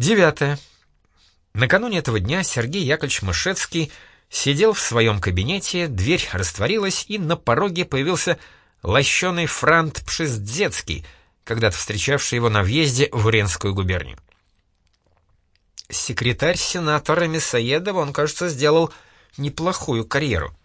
Девятое. Накануне этого дня Сергей Яковлевич Мышецкий сидел в своем кабинете, дверь растворилась, и на пороге появился лощеный франт Пшиздецкий, когда-то встречавший его на въезде в Уренскую губернию. Секретарь сенатора Мясоедова, он, кажется, сделал неплохую карьеру.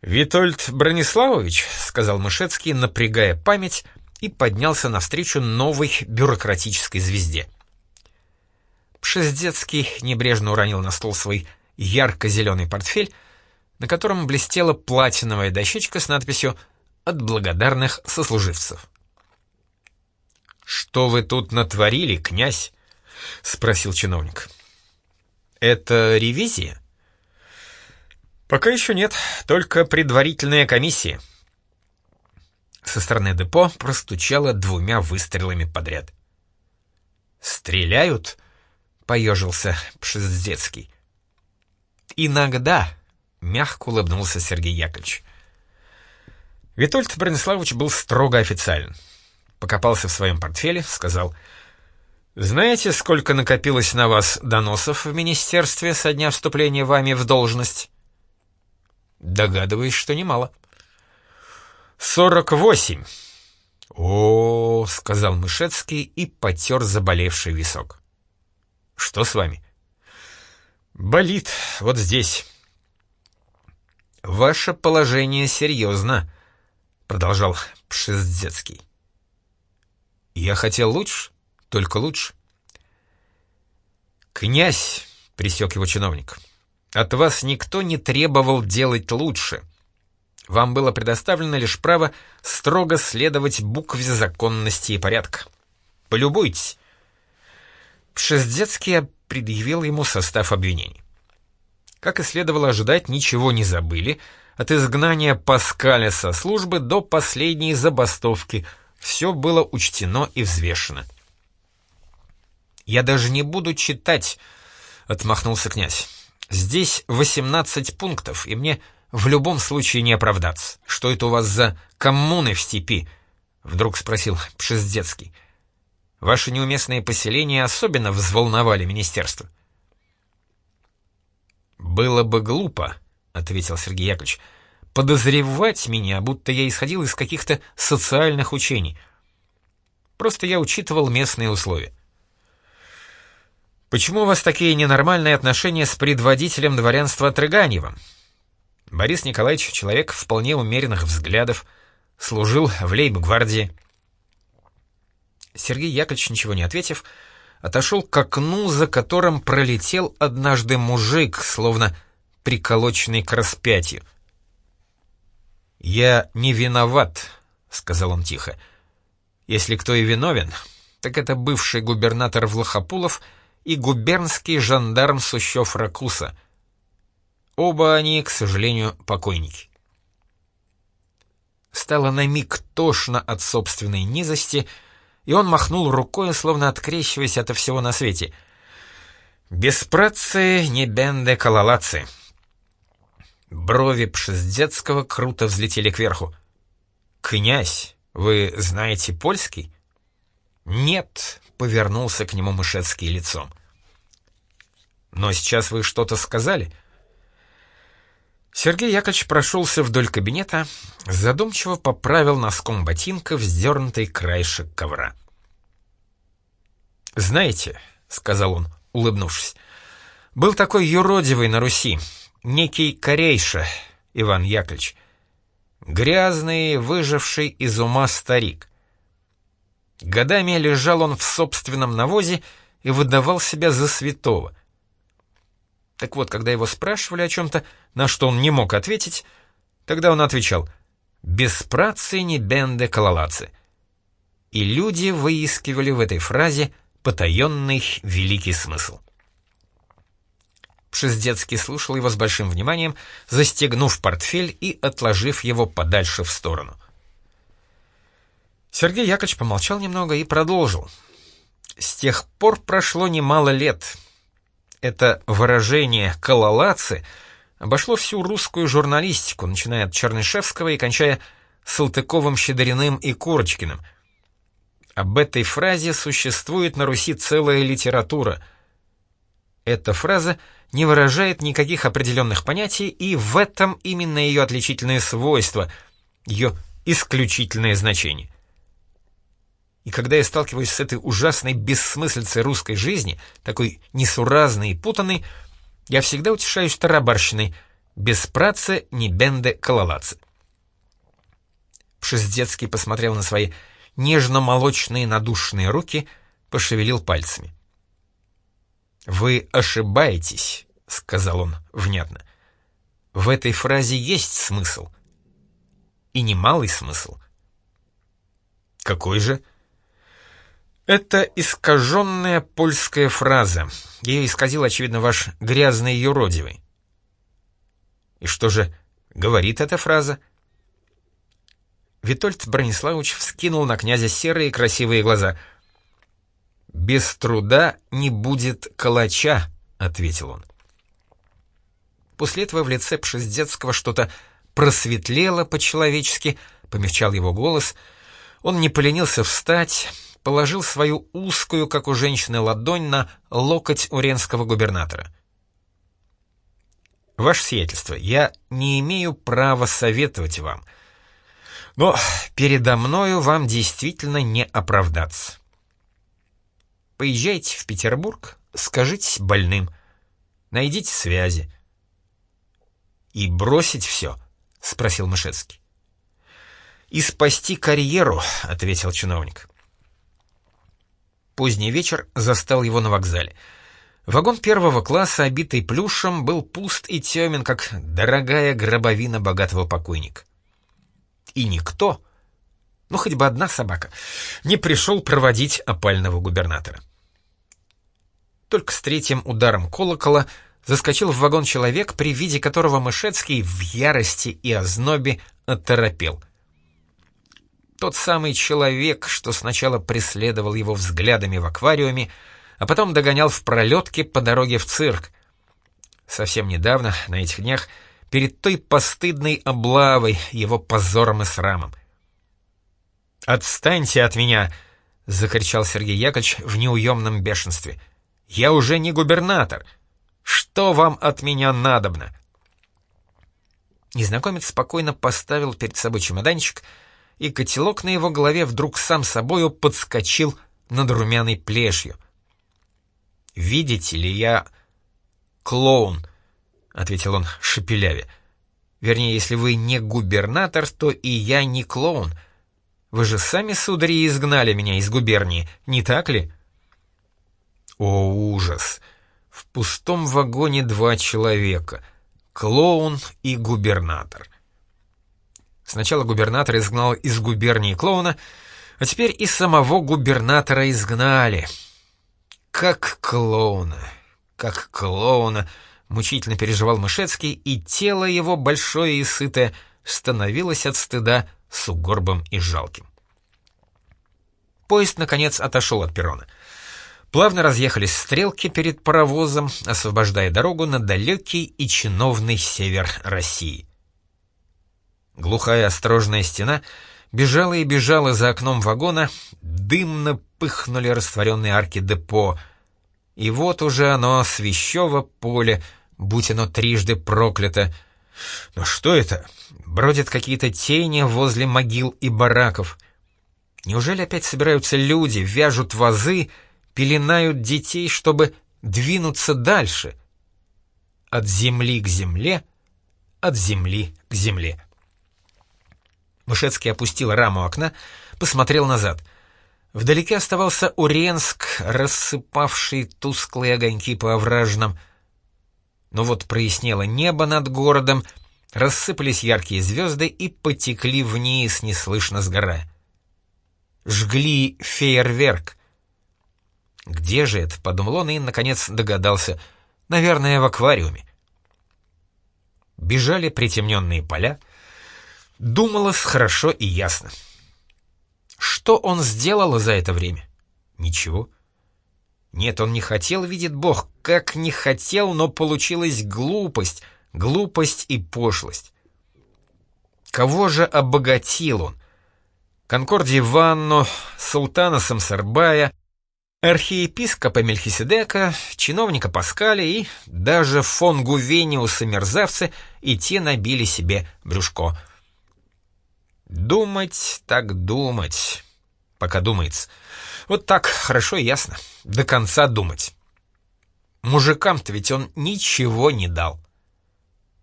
«Витольд Брониславович», — сказал Мышецкий, напрягая память, и поднялся навстречу новой бюрократической звезде. Пшездецкий небрежно уронил на стол свой ярко-зеленый портфель, на котором блестела платиновая дощечка с надписью «От благодарных сослуживцев». «Что вы тут натворили, князь?» — спросил чиновник. «Это ревизия?» «Пока еще нет, только предварительная комиссия». Со стороны депо простучало двумя выстрелами подряд. «Стреляют?» — поежился Пшиздецкий. «Иногда», — мягко улыбнулся Сергей Яковлевич. Витольд Брониславович был строго официален. Покопался в своем портфеле, сказал, «Знаете, сколько накопилось на вас доносов в министерстве со дня вступления вами в должность?» «Догадываюсь, что немало». «Сорок восемь». «О, — сказал Мышецкий и потер заболевший висок. «Что с вами?» «Болит, вот здесь». «Ваше положение серьезно», — продолжал Пшиздецкий. «Я хотел лучше, только лучше». «Князь», — присек его чиновник, — «от вас никто не требовал делать лучше. Вам было предоставлено лишь право строго следовать букве законности и порядка. Полюбуйтесь». Пшиздецкий предъявил ему состав обвинений. Как и следовало ожидать, ничего не забыли, от изгнания Паскаля со службы до последней забастовки все было учтено и взвешено. «Я даже не буду читать», — отмахнулся князь. «Здесь 18 пунктов, и мне в любом случае не оправдаться. Что это у вас за коммуны в степи?» — вдруг спросил Пшиздецкий. Ваши неуместные поселения особенно взволновали министерство. «Было бы глупо», — ответил Сергей Яковлевич, — «подозревать меня, будто я исходил из каких-то социальных учений. Просто я учитывал местные условия». «Почему у вас такие ненормальные отношения с предводителем дворянства Трыганевым?» Борис Николаевич — человек вполне умеренных взглядов, служил в лейб-гвардии. Сергей Яковлевич, ничего не ответив, отошел к окну, за которым пролетел однажды мужик, словно приколоченный к распятию. «Я не виноват», — сказал он тихо. «Если кто и виновен, так это бывший губернатор Влахопулов и губернский жандарм Сущев Ракуса. Оба они, к сожалению, покойники». Стало на миг тошно от собственной низости — и он махнул рукой, словно открещиваясь от всего на свете. «Беспрацы не бенде калалацы». Брови Пшиздецкого круто взлетели кверху. «Князь, вы знаете польский?» «Нет», — повернулся к нему Мышецкий лицом. «Но сейчас вы что-то сказали?» Сергей Яковлевич прошелся вдоль кабинета, задумчиво поправил носком ботинка вздернутый краешек ковра. «Знаете», — сказал он, улыбнувшись, — «был такой юродивый на Руси, некий Корейша, Иван Яковлевич, грязный, выживший из ума старик. Годами лежал он в собственном навозе и выдавал себя за святого. Так вот, когда его спрашивали о чем-то, на что он не мог ответить, тогда он отвечал «без працы не бенде калалацы». И люди выискивали в этой фразе потаенный великий смысл. Пшиздецкий слушал его с большим вниманием, застегнув портфель и отложив его подальше в сторону. Сергей Яковлевич помолчал немного и продолжил. С тех пор прошло немало лет — это выражение «кололацы» обошло всю русскую журналистику, начиная от Чернышевского и кончая Салтыковым, Щедриным и Курочкиным. Об этой фразе существует на Руси целая литература. Эта фраза не выражает никаких определенных понятий, и в этом именно ее отличительное свойство, ее исключительное значение. И когда я сталкиваюсь с этой ужасной бессмыслицей русской жизни, такой несуразной и путанной, я всегда утешаюсь тарабарщиной «без працы не бенде кололацы». Пшиздецкий посмотрел на свои нежно-молочные надушенные руки, пошевелил пальцами. «Вы ошибаетесь», — сказал он внятно. «В этой фразе есть смысл. И немалый смысл». «Какой же?» Это искаженная польская фраза. Ее исказил, очевидно, ваш грязный юродивый. И что же говорит эта фраза? Витольд Брониславович вскинул на князя серые красивые глаза. «Без труда не будет калача», — ответил он. После этого в лице Пшиздецкого что-то просветлело по-человечески, помягчал его голос. Он не поленился встать, положил свою узкую, как у женщины, ладонь на локоть уренского губернатора. «Ваше сиятельство, я не имею права советовать вам, но передо мною вам действительно не оправдаться. Поезжайте в Петербург, скажите больным, найдите связи». «И бросить все?» — спросил Мышецкий. «И спасти карьеру», — ответил чиновник. Поздний вечер застал его на вокзале. Вагон первого класса, обитый плюшем, был пуст и темен, как дорогая гробовина богатого покойника. И никто, ну хоть бы одна собака, не пришел проводить опального губернатора. Только с третьим ударом колокола заскочил в вагон человек, при виде которого Мышецкий в ярости и ознобе оторопел — тот самый человек, что сначала преследовал его взглядами в аквариуме, а потом догонял в пролетке по дороге в цирк. Совсем недавно, на этих днях, перед той постыдной облавой, его позором и срамом. «Отстаньте от меня!» — закричал Сергей Яковлевич в неуемном бешенстве. «Я уже не губернатор! Что вам от меня надобно?» Незнакомец спокойно поставил перед собой чемоданчик — и котелок на его голове вдруг сам собою подскочил над румяной плешью. «Видите ли, я клоун», — ответил он шепеляве. «Вернее, если вы не губернатор, то и я не клоун. Вы же сами, судари, изгнали меня из губернии, не так ли?» О, ужас! В пустом вагоне два человека — клоун и губернатор — Сначала губернатор изгнал из губернии клоуна, а теперь и самого губернатора изгнали. Как клоуна, как клоуна, мучительно переживал Мышецкий, и тело его, большое и сытое, становилось от стыда сугорбым и жалким. Поезд, наконец, отошел от перрона. Плавно разъехались стрелки перед паровозом, освобождая дорогу на далекий и чиновный север России. Глухая осторожная стена бежала и бежала за окном вагона, дымно пыхнули растворенные арки депо. И вот уже оно, свящево поле, будь оно трижды проклято. Но что это? Бродят какие-то тени возле могил и бараков. Неужели опять собираются люди, вяжут вазы, пеленают детей, чтобы двинуться дальше? От земли к земле, от земли к земле. Мышецкий опустил раму окна, посмотрел назад. Вдалеке оставался Уренск, рассыпавший тусклые огоньки по овражным. Но вот прояснело небо над городом, рассыпались яркие звезды и потекли вниз, неслышно сгорая. Жгли фейерверк. Где же это, подумал он и, наконец, догадался. Наверное, в аквариуме. Бежали притемненные поля, Думалось хорошо и ясно. Что он сделал за это время? Ничего. Нет, он не хотел, видит Бог, как не хотел, но получилась глупость, глупость и пошлость. Кого же обогатил он? Конкордии Ванну, султана Самсарбая, архиепископа Мельхиседека, чиновника Паскаля и даже фон Гувениуса мерзавцы, и те набили себе брюшко. Думать так думать, пока думается. Вот так, хорошо и ясно, до конца думать. Мужикам-то ведь он ничего не дал.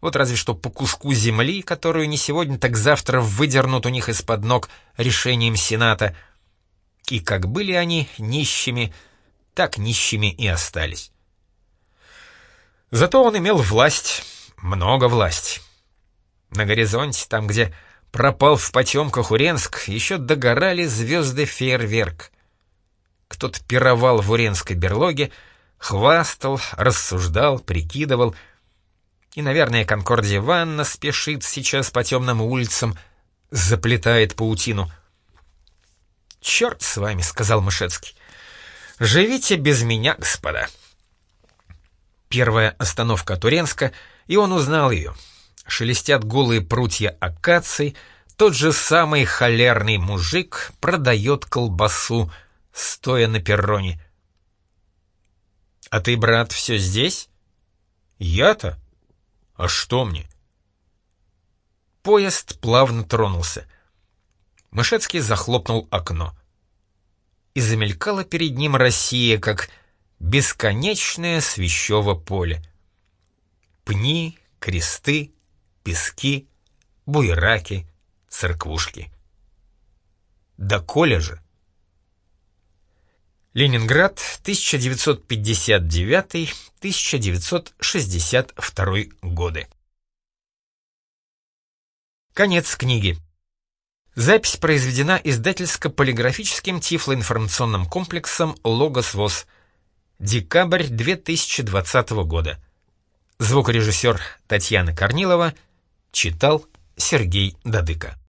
Вот разве что по куску земли, которую не сегодня, так завтра выдернут у них из-под ног решением Сената. И как были они нищими, так нищими и остались. Зато он имел власть, много власти. На горизонте, там, где пропал в потемках Уренск, еще догорали звезды фейерверк. Кто-то пировал в уренской берлоге, хвастал, рассуждал, прикидывал — и, наверное, Конкордия Ванна спешит сейчас по темным улицам, заплетает паутину. «Черт с вами», — сказал Мышецкий. «Живите без меня, господа». Первая остановка Туренска, и он узнал ее. Шелестят голые прутья акаций, тот же самый холерный мужик продает колбасу, стоя на перроне. «А ты, брат, все здесь?» «Я-то?» А что мне? Поезд плавно тронулся. Мышецкий захлопнул окно. И замелькала перед ним Россия, как бесконечное свящево поле. Пни, кресты, пески, буераки, церквушки. Да коля же! Ленинград, 1959-1962 годы. Конец книги. Запись произведена издательско-полиграфическим тифлоинформационным комплексом «Логос ВОЗ». Декабрь 2020 года. Звукорежиссер Татьяна Корнилова читал Сергей Дадыко.